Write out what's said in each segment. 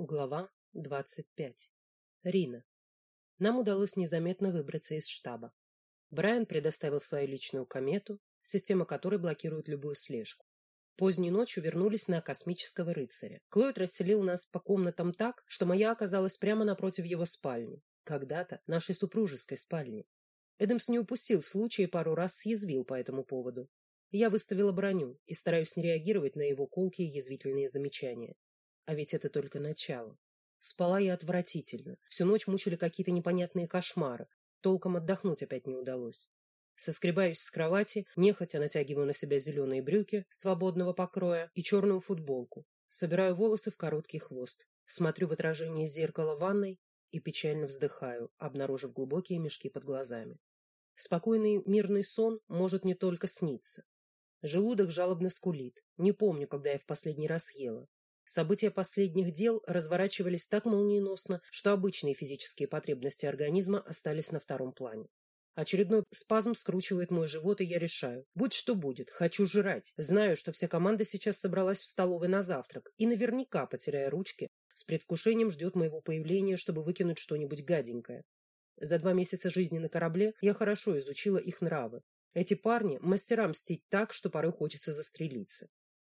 Глава 25. Рина. Нам удалось незаметно выбраться из штаба. Брайан предоставил свою личную комету, система которой блокирует любую слежку. Поздней ночью вернулись на космического рыцаря. Клод расселил нас по комнатам так, что моя оказалась прямо напротив его спальни. Когда-то нашей супружеской спальни. Эдамс не упустил случая и пару раз съязвил по этому поводу. Я выставила броню и стараюсь не реагировать на его колкие язвительные замечания. А ведь это только начало. Спала я отвратительно. Всю ночь мучили какие-то непонятные кошмары. Толком отдохнуть опять не удалось. Соскребаюсь с кровати, нехотя натягиваю на себя зеленые брюки свободного покроя и черную футболку. Собираю волосы в короткий хвост. Смотрю в отражение зеркала ванной и печально вздыхаю, обнаружив глубокие мешки под глазами. Спокойный мирный сон может не только сниться. Желудок жалобно скулит. Не помню, когда я в последний раз ела. События последних дел разворачивались так молниеносно, что обычные физические потребности организма остались на втором плане. Очередной спазм скручивает мой живот, и я решаю. Будь что будет, хочу жрать. Знаю, что вся команда сейчас собралась в столовой на завтрак, и наверняка, потеряя ручки, с предвкушением ждет моего появления, чтобы выкинуть что-нибудь гаденькое. За два месяца жизни на корабле я хорошо изучила их нравы. Эти парни – мастера мстить так, что порой хочется застрелиться.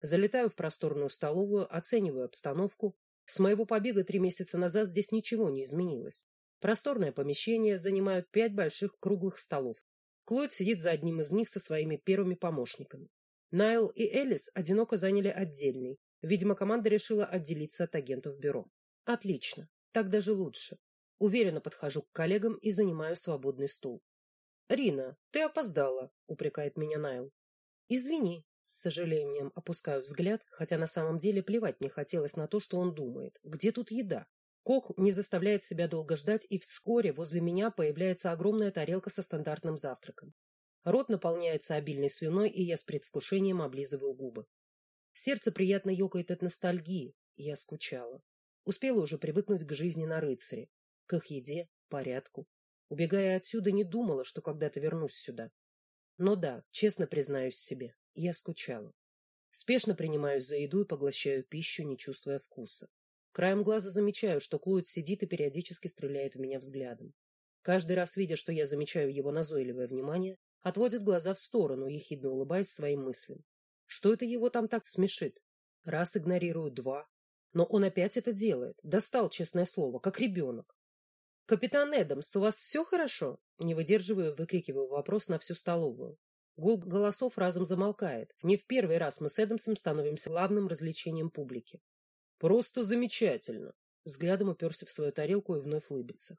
Залетаю в просторную столовую, оцениваю обстановку. С моего побега три месяца назад здесь ничего не изменилось. Просторное помещение занимают пять больших круглых столов. Клод сидит за одним из них со своими первыми помощниками. Найл и Элис одиноко заняли отдельный. Видимо, команда решила отделиться от агентов бюро. Отлично. Так даже лучше. Уверенно подхожу к коллегам и занимаю свободный стул. «Рина, ты опоздала», — упрекает меня Найл. «Извини, с сожалением опускаю взгляд, хотя на самом деле плевать не хотелось на то, что он думает. Где тут еда? Кок не заставляет себя долго ждать, и вскоре возле меня появляется огромная тарелка со стандартным завтраком. Рот наполняется обильной слюной, и я с предвкушением облизываю губы. Сердце приятно ёкает от ностальгии. Я скучала. Успела уже привыкнуть к жизни на рыцаре, к их еде, порядку. Убегая отсюда, не думала, что когда-то вернусь сюда. Но да, честно признаюсь себе, я скучала. Спешно принимаюсь за еду и поглощаю пищу, не чувствуя вкуса. Краем глаза замечаю, что Клод сидит и периодически стреляет в меня взглядом. Каждый раз, видя, что я замечаю его назойливое внимание, отводит глаза в сторону, ехидно улыбаясь своим мыслям. Что это его там так смешит? Раз игнорирую, два. Но он опять это делает. Достал, честное слово, как ребенок. «Капитан Эдамс, у вас все хорошо?» Не выдерживаю, выкрикиваю вопрос на всю столовую. Гул голосов разом замолкает. Не в первый раз мы с Эдамсом становимся главным развлечением публики. Просто замечательно. Взглядом уперся в свою тарелку и вновь улыбится.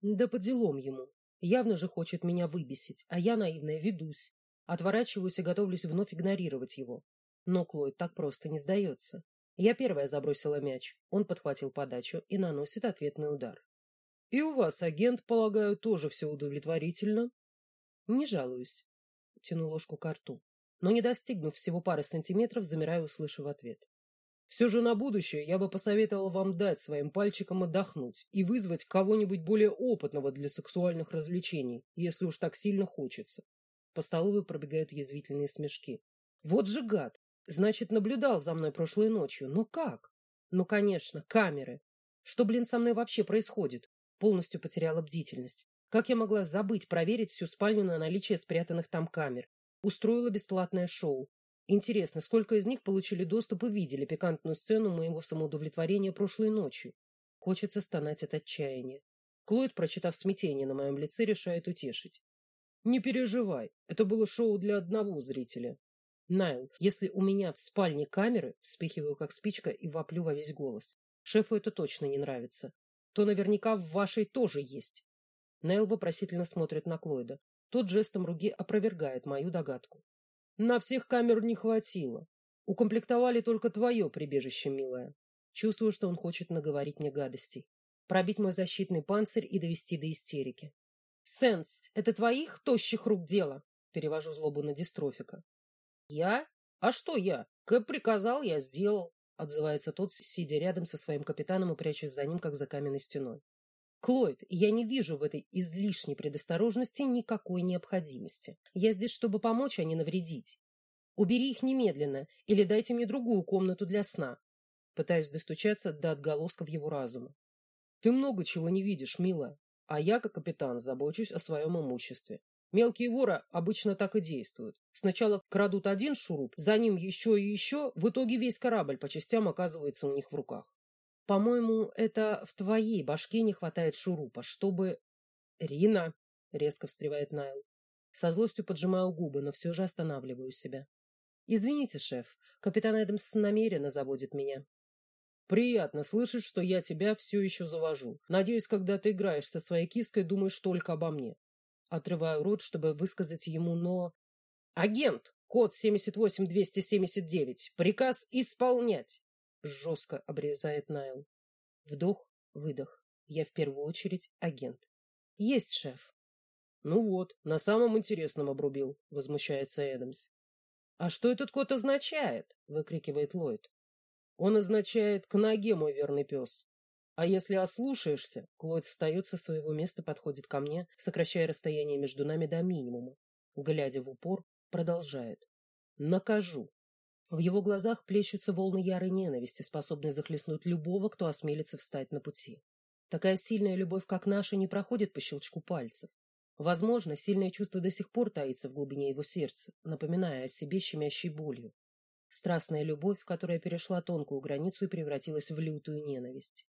Да по делам ему. Явно же хочет меня выбесить, а я наивная ведусь. Отворачиваюсь и готовлюсь вновь игнорировать его. Но Клойд так просто не сдается. Я первая забросила мяч. Он подхватил подачу и наносит ответный удар. И у вас, агент, полагаю, тоже все удовлетворительно? Не жалуюсь тяну ложку к рту. Но, не достигнув всего пары сантиметров, замираю, услышав ответ. Все же на будущее я бы посоветовал вам дать своим пальчикам отдохнуть и вызвать кого-нибудь более опытного для сексуальных развлечений, если уж так сильно хочется. По столовой пробегают язвительные смешки. Вот же гад! Значит, наблюдал за мной прошлой ночью. Но как? Ну, конечно, камеры. Что, блин, со мной вообще происходит? Полностью потеряла бдительность. Как я могла забыть проверить всю спальню на наличие спрятанных там камер? Устроила бесплатное шоу. Интересно, сколько из них получили доступ и видели пикантную сцену моего самоудовлетворения прошлой ночью? Хочется стонать от отчаяния. Клод, прочитав смятение на моем лице, решает утешить. Не переживай, это было шоу для одного зрителя. Найл, если у меня в спальне камеры, вспыхиваю как спичка и воплю во весь голос. Шефу это точно не нравится. То наверняка в вашей тоже есть. Нейл вопросительно смотрит на Клойда. Тот жестом руки опровергает мою догадку. На всех камер не хватило. Укомплектовали только твое прибежище, милая. Чувствую, что он хочет наговорить мне гадостей. Пробить мой защитный панцирь и довести до истерики. «Сенс, это твоих тощих рук дело?» Перевожу злобу на дистрофика. «Я? А что я? Кэп приказал, я сделал», отзывается тот, сидя рядом со своим капитаном и прячась за ним, как за каменной стеной. Клойд, я не вижу в этой излишней предосторожности никакой необходимости. Я здесь, чтобы помочь, а не навредить. Убери их немедленно или дайте мне другую комнату для сна. Пытаюсь достучаться до отголосков его разума. Ты много чего не видишь, милая. А я, как капитан, забочусь о своем имуществе. Мелкие воры обычно так и действуют. Сначала крадут один шуруп, за ним еще и еще, в итоге весь корабль по частям оказывается у них в руках. По-моему, это в твоей башке не хватает шурупа, чтобы... Рина, резко встревает Найл. Со злостью поджимаю губы, но все же останавливаю себя. Извините, шеф, капитан Эдамс намеренно заводит меня. Приятно слышать, что я тебя все еще завожу. Надеюсь, когда ты играешь со своей киской, думаешь только обо мне. Отрываю рот, чтобы высказать ему, но... Агент! Код 78279. Приказ исполнять! Жестко обрезает Найл. Вдох, выдох. Я в первую очередь агент. Есть, шеф. Ну вот, на самом интересном обрубил, возмущается Эдамс. А что этот код означает? выкрикивает Ллойд. Он означает «к ноге, мой верный пес». А если ослушаешься, Клод встает со своего места, подходит ко мне, сокращая расстояние между нами до минимума. Глядя в упор, продолжает. Накажу. В его глазах плещутся волны ярой ненависти, способные захлестнуть любого, кто осмелится встать на пути. Такая сильная любовь, как наша, не проходит по щелчку пальцев. Возможно, сильное чувство до сих пор таится в глубине его сердца, напоминая о себе щемящей болью. Страстная любовь, которая перешла тонкую границу и превратилась в лютую ненависть.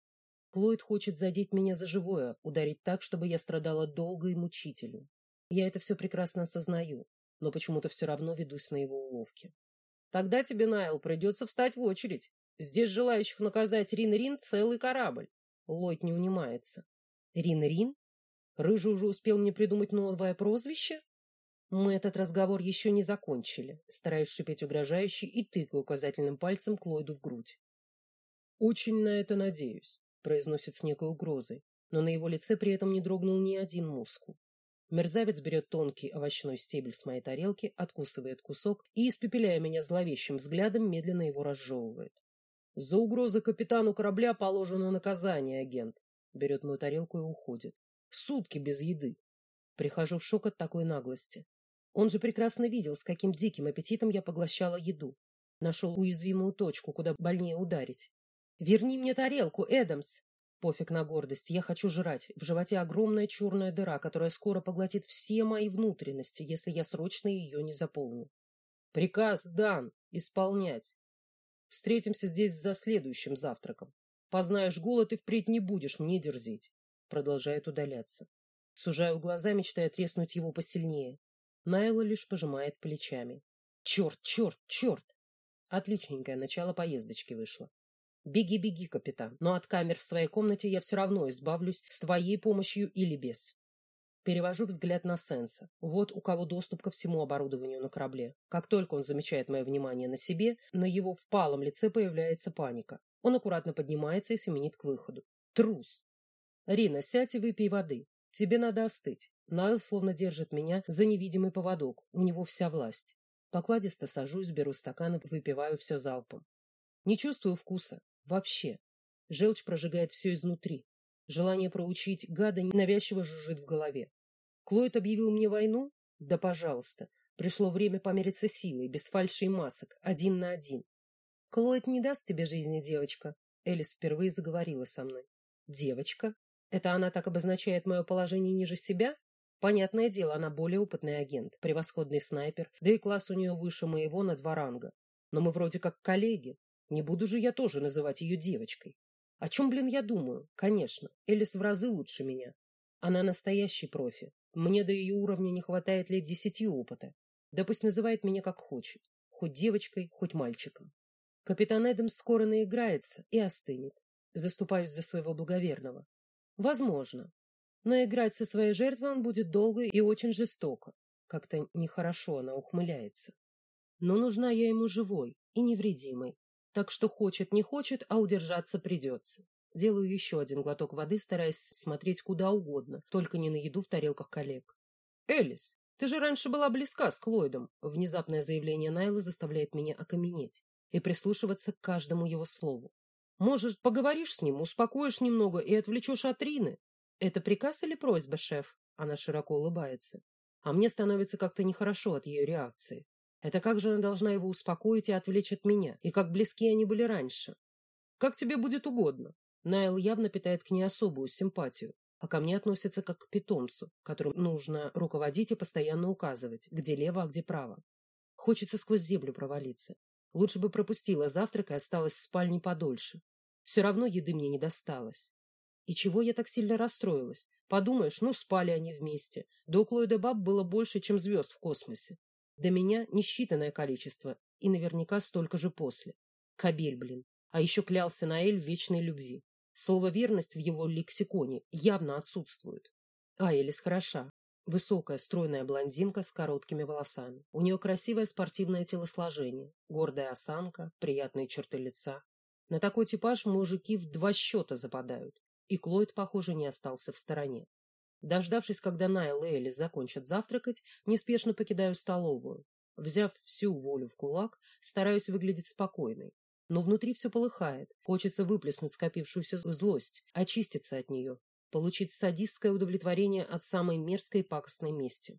Клойд хочет задеть меня за живое, ударить так, чтобы я страдала долго и мучительно. Я это все прекрасно осознаю, но почему-то все равно ведусь на его уловки. Тогда тебе, Найл, придется встать в очередь. Здесь желающих наказать Рин-Рин целый корабль. Ллойд не унимается. Рин-Рин? Рыжий уже успел мне придумать новое прозвище? Мы этот разговор еще не закончили, стараюсь шипеть угрожающе и тыкаю указательным пальцем Клойду в грудь. «Очень на это надеюсь», — произносит с некой угрозой, но на его лице при этом не дрогнул ни один мускул. Мерзавец берет тонкий овощной стебель с моей тарелки, откусывает кусок и, испепеляя меня зловещим взглядом, медленно его разжевывает. «За угрозы капитану корабля положено наказание, агент», — берет мою тарелку и уходит. «Сутки без еды». Прихожу в шок от такой наглости. Он же прекрасно видел, с каким диким аппетитом я поглощала еду. Нашел уязвимую точку, куда больнее ударить. «Верни мне тарелку, Эдамс!» Пофиг на гордость, я хочу жрать. В животе огромная черная дыра, которая скоро поглотит все мои внутренности, если я срочно ее не заполню. Приказ дан. Исполнять. Встретимся здесь за следующим завтраком. Познаешь голод и впредь не будешь мне дерзить. Продолжает удаляться. Сужаю глаза, мечтая треснуть его посильнее. Найла лишь пожимает плечами. Черт, черт, черт! Отличненькое начало поездочки вышло. Беги, беги, капитан, но от камер в своей комнате я все равно избавлюсь с твоей помощью или без. Перевожу взгляд на Сенса. Вот у кого доступ ко всему оборудованию на корабле. Как только он замечает мое внимание на себе, на его впалом лице появляется паника. Он аккуратно поднимается и семенит к выходу. Трус! Рина, сядь и выпей воды. Тебе надо остыть. Найл словно держит меня за невидимый поводок. У него вся власть. Покладисто сажусь, беру стакан и выпиваю все залпом. Не чувствую вкуса. Вообще. Желчь прожигает все изнутри. Желание проучить гада навязчиво жужжит в голове. Клойд объявил мне войну? Да пожалуйста. Пришло время помериться силой, без фальши и масок, один на один. Клойд не даст тебе жизни, девочка. Элис впервые заговорила со мной. Девочка? Это она так обозначает мое положение ниже себя? Понятное дело, она более опытный агент, превосходный снайпер, да и класс у нее выше моего на два ранга. Но мы вроде как коллеги. Не буду же я тоже называть ее девочкой. О чем, блин, я думаю? Конечно, Элис в разы лучше меня. Она настоящий профи. Мне до ее уровня не хватает лет десяти опыта. Да пусть называет меня как хочет. Хоть девочкой, хоть мальчиком. Капитан Эдамс скоро наиграется и остынет. Заступаюсь за своего благоверного. Возможно, но играть со своей жертвой он будет долго и очень жестоко. Как-то нехорошо она ухмыляется. Но нужна я ему живой и невредимой. Так что хочет, не хочет, а удержаться придется. Делаю еще один глоток воды, стараясь смотреть куда угодно, только не на еду в тарелках коллег. «Элис, ты же раньше была близка с Клойдом!» Внезапное заявление Найлы заставляет меня окаменеть и прислушиваться к каждому его слову. «Может, поговоришь с ним, успокоишь немного и отвлечешь от Рины? «Это приказ или просьба, шеф?» Она широко улыбается. А мне становится как-то нехорошо от ее реакции. Это как же она должна его успокоить и отвлечь от меня? И как близки они были раньше? Как тебе будет угодно. Найл явно питает к ней особую симпатию, а ко мне относится как к питомцу, которым нужно руководить и постоянно указывать, где лево, а где право. Хочется сквозь землю провалиться. Лучше бы пропустила завтрак и осталась в спальне подольше. Все равно еды мне не досталось. И чего я так сильно расстроилась? Подумаешь, ну спали они вместе. До Клойда Баб было больше, чем звезд в космосе. До меня несчитанное количество, и наверняка столько же после. Кабель, блин. А еще клялся на Эль в вечной любви. Слово «верность» в его лексиконе явно отсутствует. А Элис хороша. Высокая, стройная блондинка с короткими волосами. У нее красивое спортивное телосложение, гордая осанка, приятные черты лица. На такой типаж мужики в два счета западают. И Клойд, похоже, не остался в стороне. Дождавшись, когда Найл и Элис закончат завтракать, неспешно покидаю столовую. Взяв всю волю в кулак, стараюсь выглядеть спокойной. Но внутри все полыхает. Хочется выплеснуть скопившуюся злость, очиститься от нее, получить садистское удовлетворение от самой мерзкой и пакостной мести.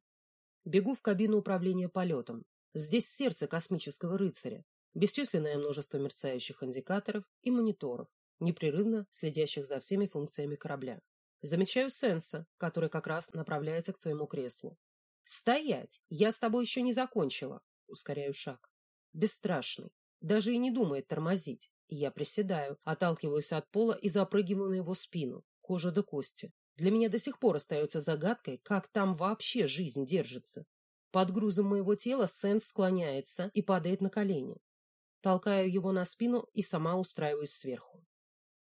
Бегу в кабину управления полетом. Здесь сердце космического рыцаря. Бесчисленное множество мерцающих индикаторов и мониторов непрерывно следящих за всеми функциями корабля. Замечаю Сенса, который как раз направляется к своему креслу. «Стоять! Я с тобой еще не закончила!» Ускоряю шаг. Бесстрашный. Даже и не думает тормозить. Я приседаю, отталкиваюсь от пола и запрыгиваю на его спину. Кожа до кости. Для меня до сих пор остается загадкой, как там вообще жизнь держится. Под грузом моего тела Сенс склоняется и падает на колени. Толкаю его на спину и сама устраиваюсь сверху.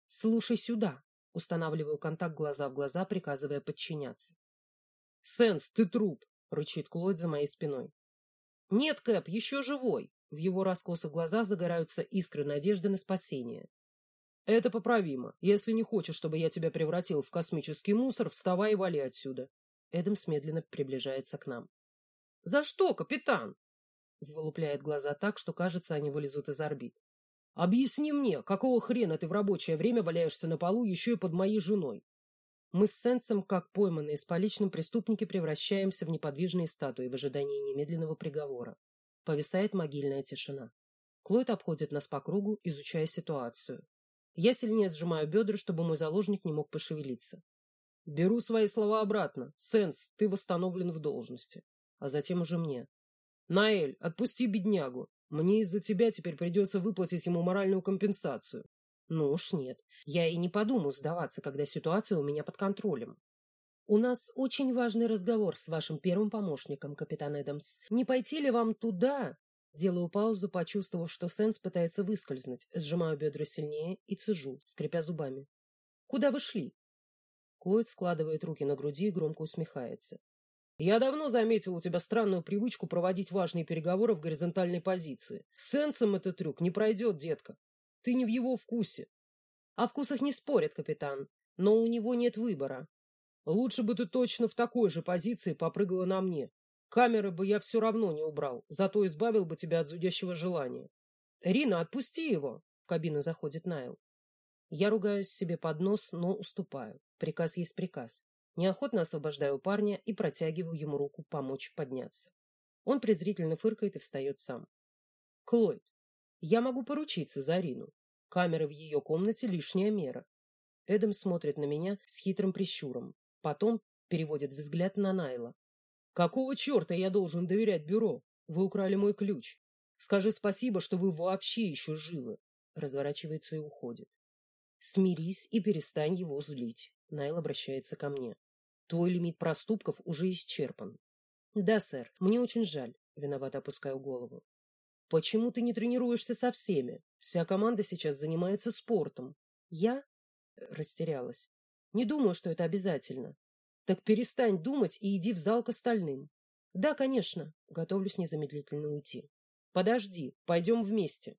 «Слушай сюда!» — устанавливаю контакт глаза в глаза, приказывая подчиняться. «Сенс, ты труп!» — рычит Клод за моей спиной. «Нет, Кэп, еще живой!» В его раскосых глазах загораются искры надежды на спасение. «Это поправимо. Если не хочешь, чтобы я тебя превратил в космический мусор, вставай и вали отсюда». Эдамс медленно приближается к нам. «За что, капитан?» Вылупляет глаза так, что, кажется, они вылезут из орбит. Объясни мне, какого хрена ты в рабочее время валяешься на полу еще и под моей женой? Мы с Сенсом, как пойманные с поличным преступники, превращаемся в неподвижные статуи в ожидании немедленного приговора. Повисает могильная тишина. Клойд обходит нас по кругу, изучая ситуацию. Я сильнее сжимаю бедра, чтобы мой заложник не мог пошевелиться. Беру свои слова обратно. Сенс, ты восстановлен в должности. А затем уже мне. Наэль, отпусти беднягу. Мне из-за тебя теперь придется выплатить ему моральную компенсацию. Ну уж нет. Я и не подумаю сдаваться, когда ситуация у меня под контролем. У нас очень важный разговор с вашим первым помощником, капитан Эдамс. Не пойти ли вам туда? Делаю паузу, почувствовав, что Сенс пытается выскользнуть. Сжимаю бедра сильнее и цежу, скрипя зубами. Куда вы шли? Клойд складывает руки на груди и громко усмехается. Я давно заметил у тебя странную привычку проводить важные переговоры в горизонтальной позиции. С сенсом этот трюк не пройдет, детка. Ты не в его вкусе. О вкусах не спорят, капитан, но у него нет выбора. Лучше бы ты точно в такой же позиции попрыгала на мне. Камеры бы я все равно не убрал, зато избавил бы тебя от зудящего желания. Рина, отпусти его. В кабину заходит Найл. Я ругаюсь себе под нос, но уступаю. Приказ есть приказ. Неохотно освобождаю парня и протягиваю ему руку помочь подняться. Он презрительно фыркает и встает сам. Клойд, я могу поручиться за Арину. Камера в ее комнате лишняя мера. Эдам смотрит на меня с хитрым прищуром. Потом переводит взгляд на Найла. Какого черта я должен доверять бюро? Вы украли мой ключ. Скажи спасибо, что вы вообще еще живы. Разворачивается и уходит. Смирись и перестань его злить. Найл обращается ко мне. Твой лимит проступков уже исчерпан. Да, сэр, мне очень жаль. Виновато опускаю голову. Почему ты не тренируешься со всеми? Вся команда сейчас занимается спортом. Я растерялась. Не думаю, что это обязательно. Так перестань думать и иди в зал к остальным. Да, конечно. Готовлюсь незамедлительно уйти. Подожди, пойдем вместе.